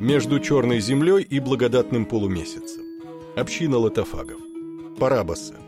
Между черной землей и благодатным полумесяцем. Община лотофагов. Парабаса.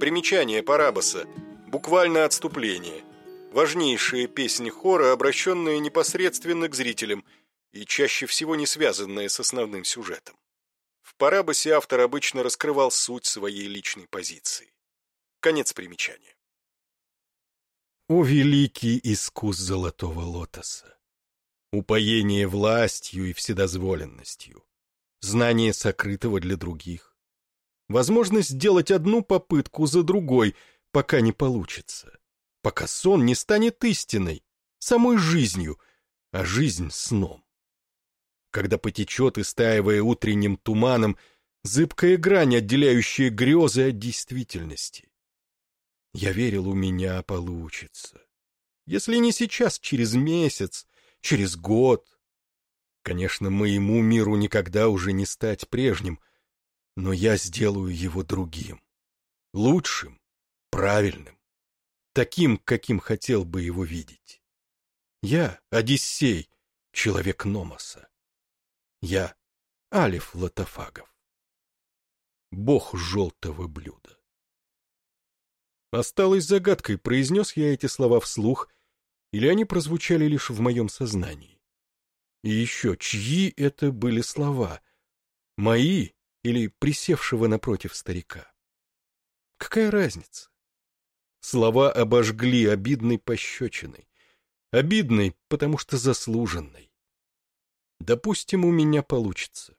Примечание Парабаса. Буквально отступление. Важнейшие песни хора, обращенные непосредственно к зрителям и чаще всего не связанные с основным сюжетом. В Парабасе автор обычно раскрывал суть своей личной позиции. Конец примечания. О великий искус золотого лотоса! Упоение властью и вседозволенностью, знание сокрытого для других, возможность сделать одну попытку за другой, пока не получится, пока сон не станет истиной, самой жизнью, а жизнь сном. Когда потечет, истаивая утренним туманом, зыбкая грань, отделяющая грезы от действительности. Я верил, у меня получится. Если не сейчас, через месяц, через год. Конечно, моему миру никогда уже не стать прежним, но я сделаю его другим. Лучшим, правильным, таким, каким хотел бы его видеть. Я — Одиссей, человек Номоса. Я — Алиф Лотофагов. Бог желтого блюда. Осталось загадкой, произнес я эти слова вслух, или они прозвучали лишь в моем сознании. И еще, чьи это были слова? Мои или присевшего напротив старика? Какая разница? Слова обожгли обидной пощечиной. Обидной, потому что заслуженной. Допустим, у меня получится.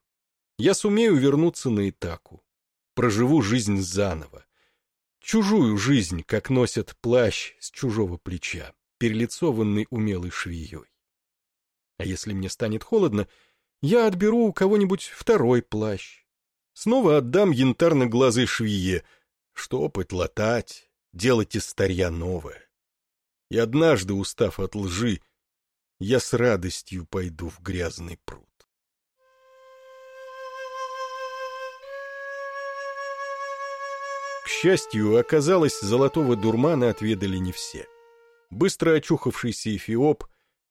Я сумею вернуться на Итаку. Проживу жизнь заново чужую жизнь, как носят плащ с чужого плеча, перелицованный умелой швеей. А если мне станет холодно, я отберу у кого-нибудь второй плащ. Снова отдам янтарно-глазой швее, опыт латать, делать из старья новое. И однажды, устав от лжи, я с радостью пойду в грязный пруд. К счастью, оказалось, золотого дурмана отведали не все. Быстро очухавшийся эфиоп,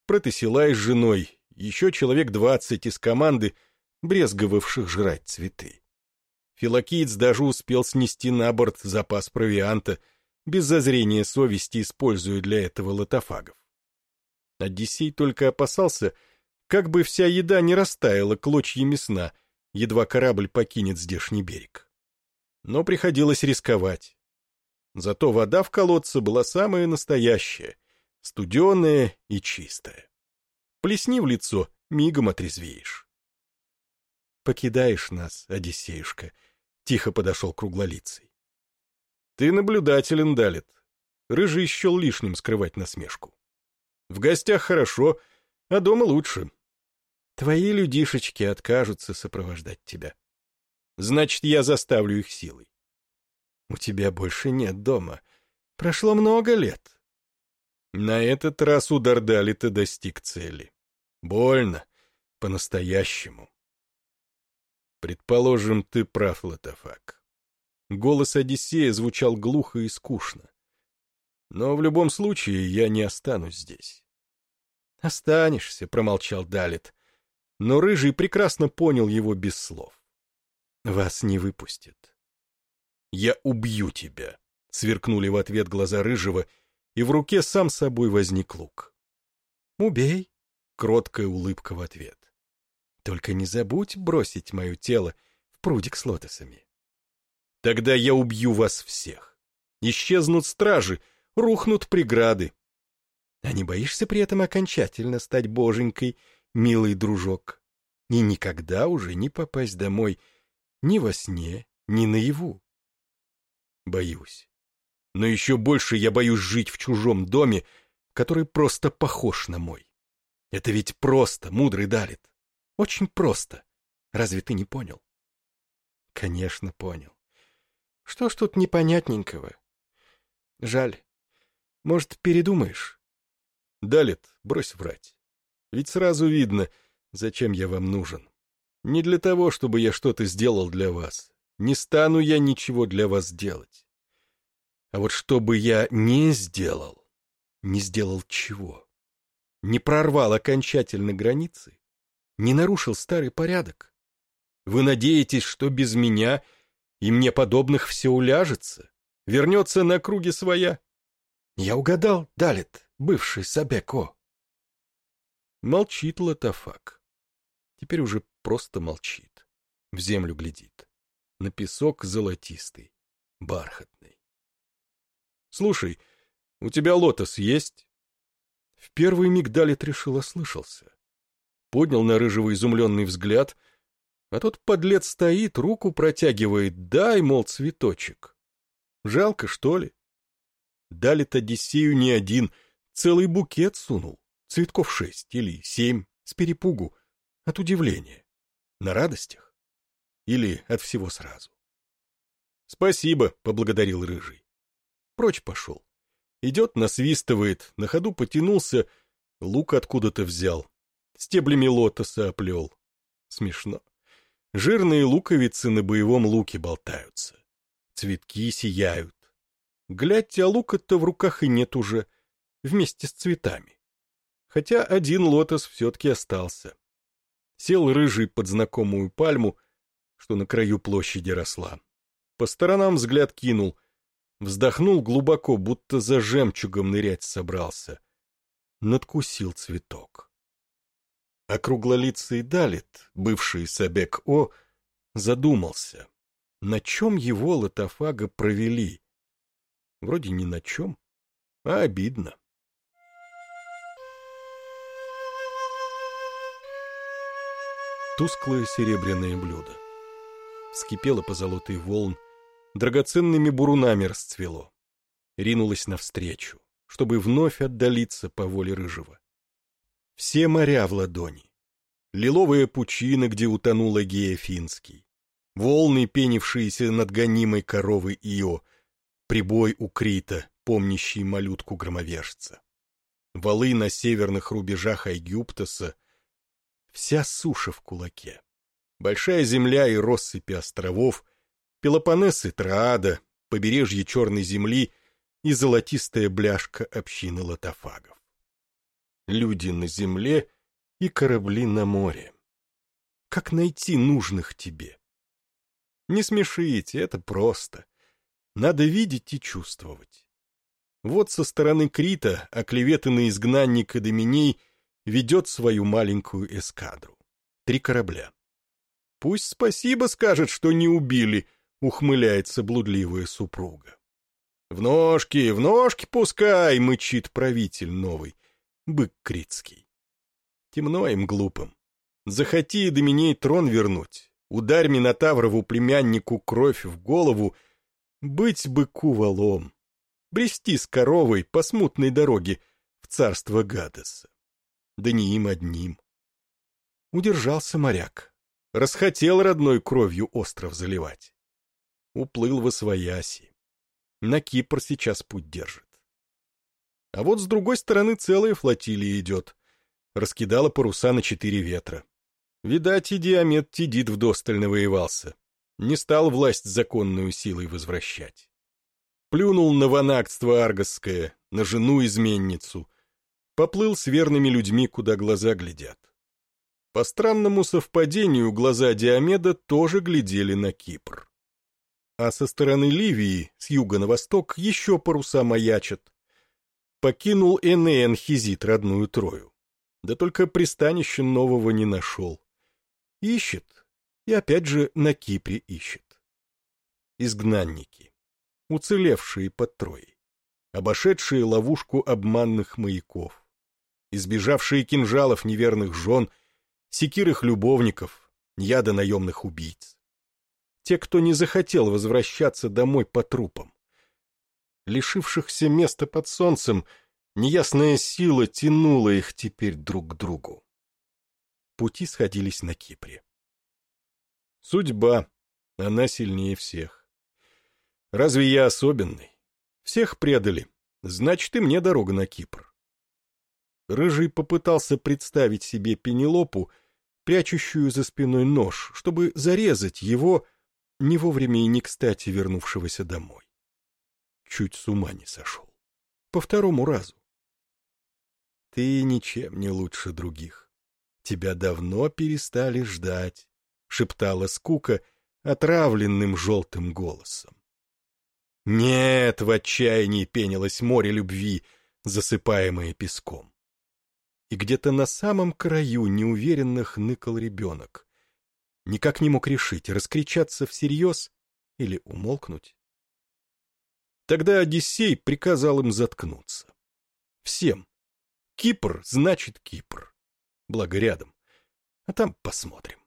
протесилай с женой, еще человек двадцать из команды, брезговавших жрать цветы. Филокиец даже успел снести на борт запас провианта, без зазрения совести используя для этого лотофагов. Одиссей только опасался, как бы вся еда не растаяла клочьями сна, едва корабль покинет здешний берег но приходилось рисковать. Зато вода в колодце была самая настоящая, студеная и чистая. Плесни в лицо, мигом отрезвеешь. «Покидаешь нас, Одиссеюшка», — тихо подошел круглолицый. «Ты наблюдателен, Далит. Рыжий счел лишним скрывать насмешку. В гостях хорошо, а дома лучше. Твои людишечки откажутся сопровождать тебя. Значит, я заставлю их силой. У тебя больше нет дома. Прошло много лет. На этот раз удар Далита достиг цели. Больно. По-настоящему. Предположим, ты прав, Латофак. Голос Одиссея звучал глухо и скучно. Но в любом случае я не останусь здесь. «Останешься», — промолчал Далит. Но Рыжий прекрасно понял его без слов. Вас не выпустят. Я убью тебя, сверкнули в ответ глаза рыжего, и в руке сам собой возник лук. Убей, кроткая улыбка в ответ. Только не забудь бросить мое тело в прудик с лотосами. Тогда я убью вас всех. Исчезнут стражи, рухнут преграды. А не боишься при этом окончательно стать боженькой, милый дружок, и никогда уже не попасть домой — ни во сне, ни наяву. Боюсь. Но еще больше я боюсь жить в чужом доме, который просто похож на мой. Это ведь просто, мудрый Далит. Очень просто. Разве ты не понял? Конечно, понял. Что ж тут непонятненького? Жаль. Может, передумаешь? Далит, брось врать. Ведь сразу видно, зачем я вам нужен. Не для того, чтобы я что-то сделал для вас. Не стану я ничего для вас делать. А вот чтобы я не сделал, не сделал чего? Не прорвал окончательно границы? Не нарушил старый порядок? Вы надеетесь, что без меня и мне подобных все уляжется? Вернется на круги своя? Я угадал, Далит, бывший Сабеко. Молчит Латафак. Теперь уже просто молчит. В землю глядит. На песок золотистый, бархатный. Слушай, у тебя лотос есть? В первый миг Далит решил ослышался. Поднял на рыжего изумленный взгляд, а тот подлец стоит, руку протягивает, дай, мол, цветочек. Жалко, что ли? Далит Одиссею не один, целый букет сунул, цветков шесть или семь, с перепугу, от удивления. На радостях? Или от всего сразу? «Спасибо», — поблагодарил Рыжий. Прочь пошел. Идет, насвистывает, на ходу потянулся, лук откуда-то взял, стеблями лотоса оплел. Смешно. Жирные луковицы на боевом луке болтаются. Цветки сияют. Глядь, а лука-то в руках и нет уже, вместе с цветами. Хотя один лотос все-таки остался. Сел рыжий под знакомую пальму, что на краю площади росла. По сторонам взгляд кинул — Вздохнул глубоко, будто за жемчугом нырять собрался. Надкусил цветок. Округлолицый Далит, бывший Сабек-О, задумался, на чем его лотофага провели. Вроде ни на чем, а обидно. Тусклое серебряное блюдо. Вскипело по золотой волн, драгоценными бурунами расцвело. Ринулась навстречу, чтобы вновь отдалиться по воле рыжего. Все моря в ладони. Лиловая пучина, где утонула Гея Финский. Волны, пенившиеся над гонимой коровой Ио. Прибой у Крита, помнящий малютку-громовержца. Валы на северных рубежах Айгюптоса. Вся суша в кулаке. Большая земля и россыпи островов — Пелопоннес и Троада, побережье Черной земли и золотистая бляшка общины лотофагов. Люди на земле и корабли на море. Как найти нужных тебе? Не смешите, это просто. Надо видеть и чувствовать. Вот со стороны Крита оклеветанный изгнанник Эдеминей ведет свою маленькую эскадру. Три корабля. Пусть спасибо скажет, что не убили —— ухмыляется блудливая супруга. «В ножки, в ножки пускай!» — мычит правитель новый, бык критский. Темно им глупым. Захоти до меня трон вернуть, ударь Минотаврову племяннику кровь в голову, быть быку валом, брести с коровой по смутной дороге в царство Гадеса. Да не им одним. Удержался моряк, расхотел родной кровью остров заливать уплыл во свояси. На Кипр сейчас путь держит. А вот с другой стороны целая флотилия идет. Раскидала паруса на четыре ветра. Видать, и Диамет Тидит вдосталь навоевался. Не стал власть законную силой возвращать. Плюнул на ванактство аргосское, на жену-изменницу. Поплыл с верными людьми, куда глаза глядят. По странному совпадению глаза Диомеда тоже глядели на Кипр а со стороны Ливии, с юга на восток, еще паруса маячат. Покинул Энеен Хизит родную Трою. Да только пристанища нового не нашел. Ищет, и опять же на Кипре ищет. Изгнанники, уцелевшие под Троей, обошедшие ловушку обманных маяков, избежавшие кинжалов неверных жен, секирых любовников, яда наемных убийц те, кто не захотел возвращаться домой по трупам. Лишившихся места под солнцем, неясная сила тянула их теперь друг к другу. Пути сходились на Кипре. Судьба, она сильнее всех. Разве я особенный? Всех предали, значит, и мне дорога на Кипр. Рыжий попытался представить себе Пенелопу, прячущую за спиной нож, чтобы зарезать его, не вовремя и не кстати вернувшегося домой. Чуть с ума не сошел. По второму разу. Ты ничем не лучше других. тебя давно перестали ждать», — шептала скука отравленным желтым голосом. «Нет!» — в отчаянии пенилось море любви, засыпаемое песком. И где-то на самом краю неуверенно хныкал ребенок. Никак не мог решить, раскричаться всерьез или умолкнуть. Тогда Одиссей приказал им заткнуться. Всем. Кипр значит Кипр. Благо рядом. А там посмотрим.